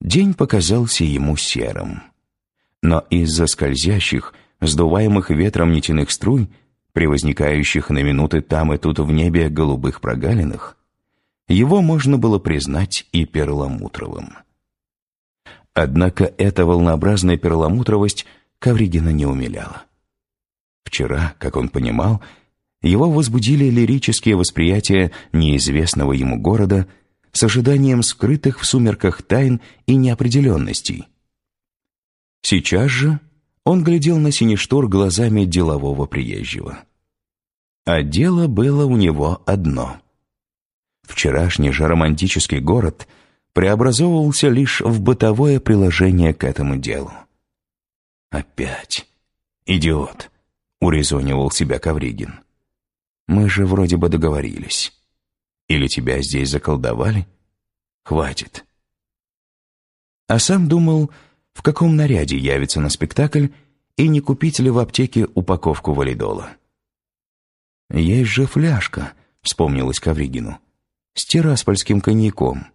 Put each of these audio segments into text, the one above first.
День показался ему серым. Но из-за скользящих, сдуваемых ветром нитяных струй, при возникающих на минуты там и тут в небе голубых прогалинах, его можно было признать и перламутровым. Однако эта волнообразная перламутровость Ковригина не умиляла. Вчера, как он понимал, его возбудили лирические восприятия неизвестного ему города с ожиданием скрытых в сумерках тайн и неопределенностей. Сейчас же он глядел на Сиништор глазами делового приезжего. А дело было у него одно. Вчерашний же романтический город преобразовывался лишь в бытовое приложение к этому делу. «Опять! Идиот!» — урезонивал себя Ковригин. «Мы же вроде бы договорились. Или тебя здесь заколдовали? Хватит!» А сам думал, в каком наряде явится на спектакль и не купить ли в аптеке упаковку валидола. «Есть же фляжка», — вспомнилась Ковригину, — «с тираспольским коньяком».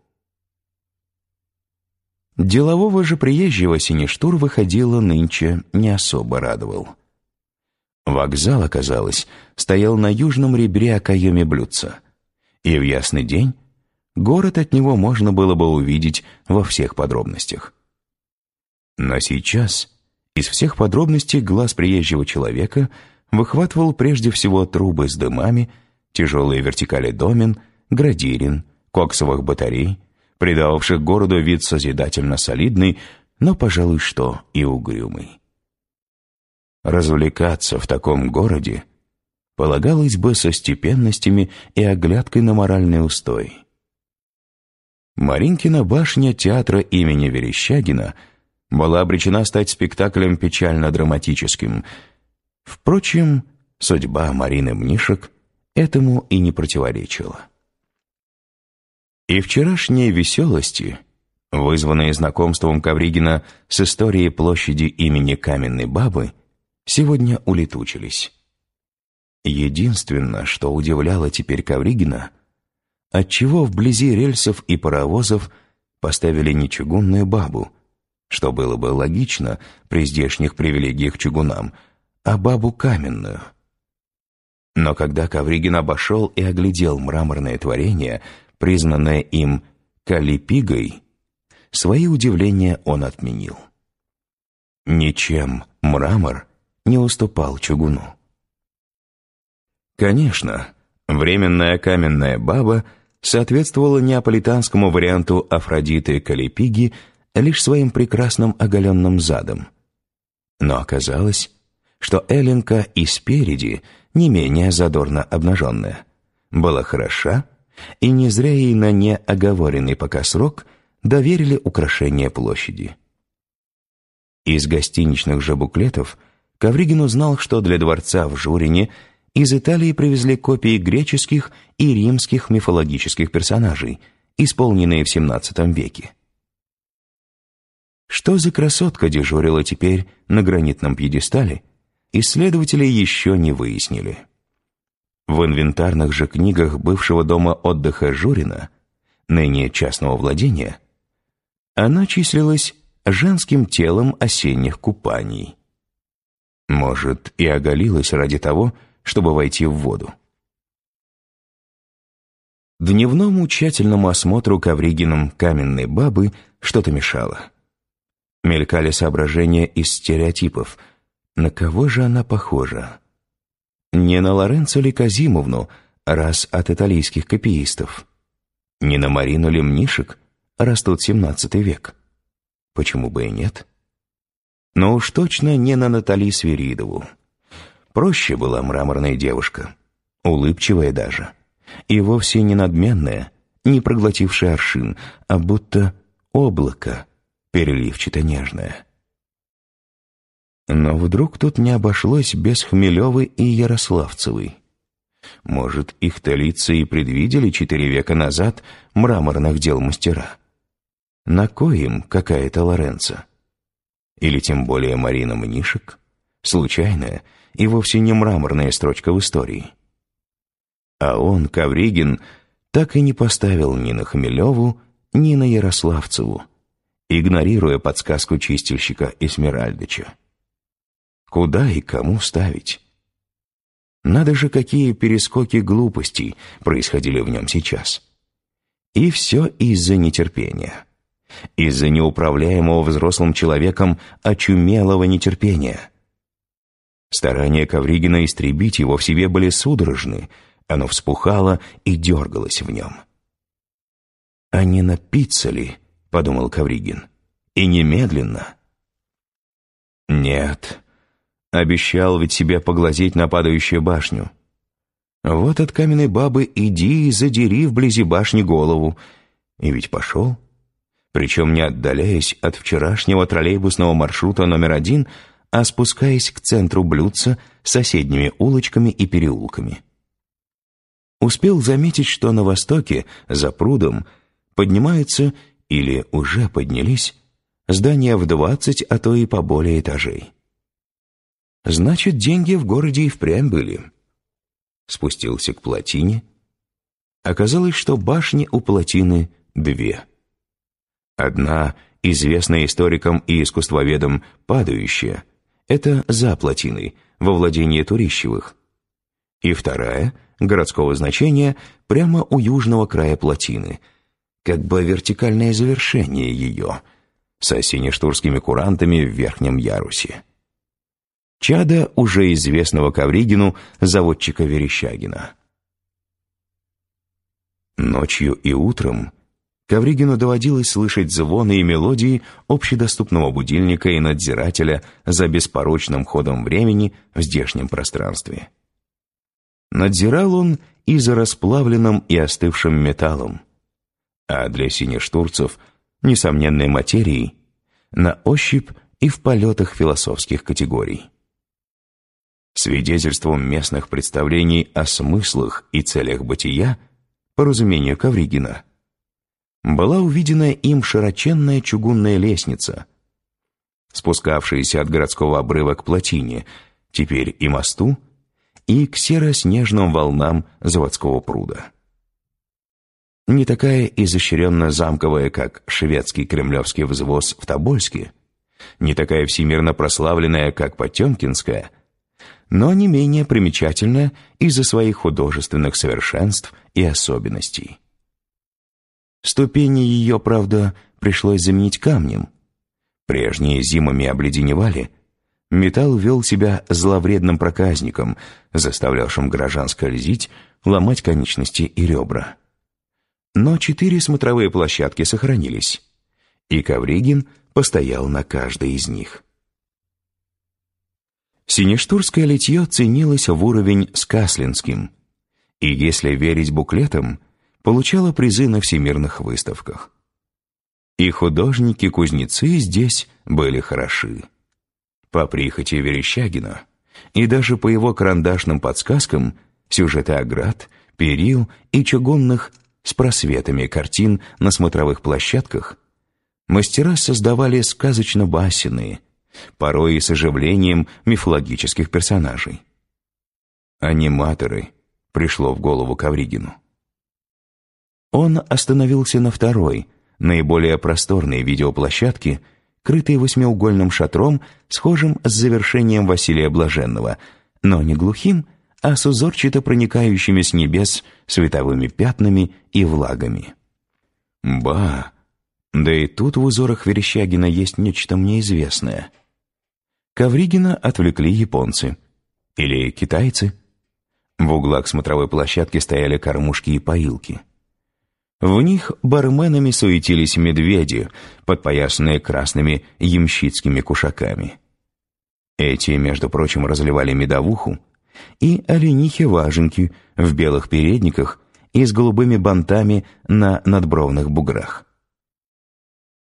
Делового же приезжего Сиништур выходило нынче не особо радовал. Вокзал, оказалось, стоял на южном ребре окоеме блюдца, и в ясный день город от него можно было бы увидеть во всех подробностях. Но сейчас из всех подробностей глаз приезжего человека выхватывал прежде всего трубы с дымами, тяжелые вертикали домен, градирин, коксовых батарей, придававших городу вид созидательно солидный, но, пожалуй, что и угрюмый. Развлекаться в таком городе полагалось бы со степенностями и оглядкой на моральный устой. Маринкина башня театра имени Верещагина была обречена стать спектаклем печально-драматическим. Впрочем, судьба Марины Мнишек этому и не противоречила. И вчерашние веселости, вызванные знакомством Ковригина с историей площади имени Каменной Бабы, сегодня улетучились. Единственное, что удивляло теперь Ковригина, отчего вблизи рельсов и паровозов поставили не чугунную бабу, что было бы логично при здешних привилегиях чугунам, а бабу каменную. Но когда Ковригин обошел и оглядел мраморное творение, признанное им Калипигой, свои удивления он отменил. Ничем мрамор не уступал чугуну. Конечно, временная каменная баба соответствовала неаполитанскому варианту Афродиты Калипиги лишь своим прекрасным оголенным задом. Но оказалось, что Эленка и спереди, не менее задорно обнаженная, была хороша и не зря ей на неоговоренный пока срок доверили украшение площади. Из гостиничных же буклетов Ковригин узнал, что для дворца в Журине из Италии привезли копии греческих и римских мифологических персонажей, исполненные в XVII веке. Что за красотка дежурила теперь на гранитном пьедестале, исследователи еще не выяснили. В инвентарных же книгах бывшего дома отдыха Журина, ныне частного владения, она числилась женским телом осенних купаний. Может, и оголилась ради того, чтобы войти в воду. Дневному тщательному осмотру Ковригиным каменной бабы что-то мешало. Мелькали соображения из стереотипов. На кого же она похожа? Не на Лоренцо ли Казимовну, раз от итальянских копиистов? Не на Марину ли Мнишек, раз тут семнадцатый век? Почему бы и нет? Но уж точно не на Натали Свиридову. Проще была мраморная девушка, улыбчивая даже, и вовсе не надменная, не проглотившая аршин, а будто облако, переливчато-нежное. Но вдруг тут не обошлось без Хмелевой и Ярославцевой. Может, их талицы и предвидели четыре века назад мраморных дел мастера. На коим какая-то Лоренца? Или тем более Марина Мнишек? Случайная и вовсе не мраморная строчка в истории. А он, Ковригин, так и не поставил ни на Хмелеву, ни на Ярославцеву игнорируя подсказку чистильщика Эсмеральдыча. Куда и кому ставить? Надо же, какие перескоки глупостей происходили в нем сейчас. И все из-за нетерпения. Из-за неуправляемого взрослым человеком очумелого нетерпения. Старания Ковригина истребить его в себе были судорожны, оно вспухало и дергалось в нем. «А не напиться ли?» — подумал Ковригин. «И немедленно». «Нет», Обещал ведь себе поглазеть на падающую башню. Вот от каменной бабы иди и задери вблизи башни голову. И ведь пошел. Причем не отдаляясь от вчерашнего троллейбусного маршрута номер один, а спускаясь к центру блюдца соседними улочками и переулками. Успел заметить, что на востоке, за прудом, поднимаются или уже поднялись здания в двадцать, а то и поболее этажей. Значит, деньги в городе и впрямь были. Спустился к плотине. Оказалось, что башни у плотины две. Одна, известная историкам и искусствоведам, падающая, это за плотиной, во владении Турищевых. И вторая, городского значения, прямо у южного края плотины, как бы вертикальное завершение ее, с осенне-штурскими курантами в верхнем ярусе. Чада уже известного Ковригину, заводчика Верещагина. Ночью и утром Ковригину доводилось слышать звоны и мелодии общедоступного будильника и надзирателя за беспорочным ходом времени в здешнем пространстве. Надзирал он и за расплавленным и остывшим металлом, а для синештурцев, несомненной материей, на ощупь и в полетах философских категорий свидетельством местных представлений о смыслах и целях бытия, по разумению Ковригина, была увидена им широченная чугунная лестница, спускавшаяся от городского обрыва к плотине, теперь и мосту, и к серо-снежным волнам заводского пруда. Не такая изощренно замковая, как шведский кремлевский взвоз в Тобольске, не такая всемирно прославленная, как Потемкинская – но не менее примечательная из-за своих художественных совершенств и особенностей. Ступени ее, правда, пришлось заменить камнем. Прежние зимами обледеневали, металл вел себя зловредным проказником, заставлявшим горожан скользить, ломать конечности и ребра. Но четыре смотровые площадки сохранились, и Ковригин постоял на каждой из них. Синештурское литье ценилось в уровень с Каслинским, и, если верить буклетам, получало призы на всемирных выставках. И художники-кузнецы здесь были хороши. По прихоти Верещагина, и даже по его карандашным подсказкам сюжеты оград, перил и чугунных с просветами картин на смотровых площадках мастера создавали сказочно-басенные, порой и с оживлением мифологических персонажей. Аниматоры пришло в голову Кавригину. Он остановился на второй, наиболее просторной видеоплощадке, крытой восьмиугольным шатром, схожим с завершением Василия Блаженного, но не глухим, а с узорчато проникающими с небес световыми пятнами и влагами. Ба! Да и тут в узорах Верещагина есть нечто мне известное. Ковригина отвлекли японцы. Или китайцы. В углах смотровой площадки стояли кормушки и поилки. В них барменами суетились медведи, подпоясанные красными ямщицкими кушаками. Эти, между прочим, разливали медовуху, и оленихи-важенки в белых передниках и с голубыми бантами на надбровных буграх.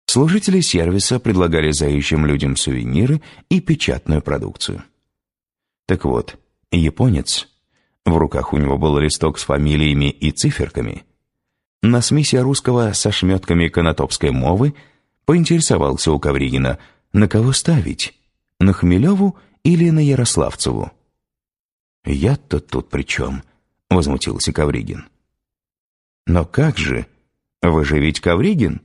Служители сервиса предлагали заезжим людям сувениры и печатную продукцию. Так вот, японец, в руках у него был листок с фамилиями и циферками, на смеси русского со шметками конотопской мовы поинтересовался у Ковригина, на кого ставить, на Хмелеву или на Ярославцеву. «Я-то тут при чем?» — возмутился Ковригин. «Но как же? Вы же ведь Ковригин?»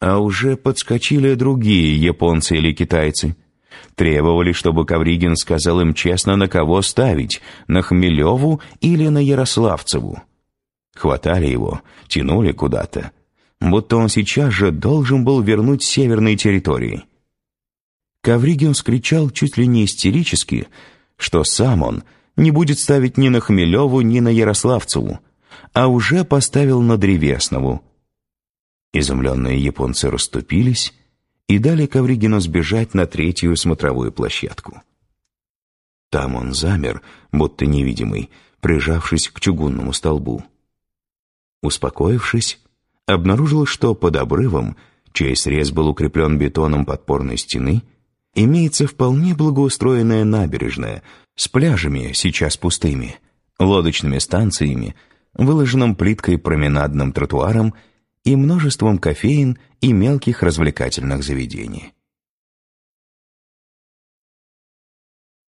А уже подскочили другие японцы или китайцы. Требовали, чтобы Ковригин сказал им честно, на кого ставить, на Хмелеву или на Ярославцеву. Хватали его, тянули куда-то, будто он сейчас же должен был вернуть северные территории. Ковригин скричал чуть ли не истерически, что сам он не будет ставить ни на Хмелеву, ни на Ярославцеву, а уже поставил на Древеснову. Изумленные японцы расступились и дали Ковригину сбежать на третью смотровую площадку. Там он замер, будто невидимый, прижавшись к чугунному столбу. Успокоившись, обнаружил, что под обрывом, чей срез был укреплен бетоном подпорной стены, имеется вполне благоустроенная набережная с пляжами, сейчас пустыми, лодочными станциями, выложенным плиткой променадным тротуаром и множеством кофеин и мелких развлекательных заведений.